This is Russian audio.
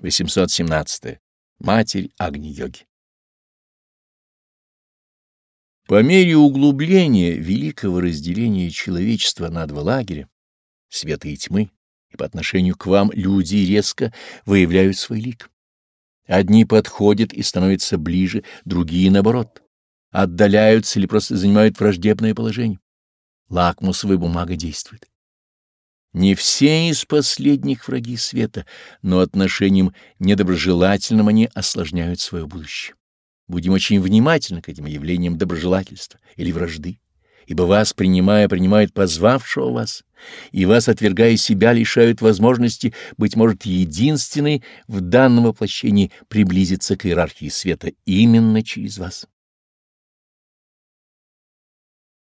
817. Матерь Агни-йоги. По мере углубления великого разделения человечества на два лагеря, света и тьмы, и по отношению к вам люди резко выявляют свой лик. Одни подходят и становятся ближе, другие, наоборот, отдаляются или просто занимают враждебное положение. Лакмусовая бумага действует. Не все из последних враги света, но отношением недоброжелательным они осложняют свое будущее. Будем очень внимательны к этим явлениям доброжелательства или вражды, ибо вас, принимая, принимают позвавшего вас, и вас, отвергая себя, лишают возможности, быть может, единственной в данном воплощении приблизиться к иерархии света именно через вас.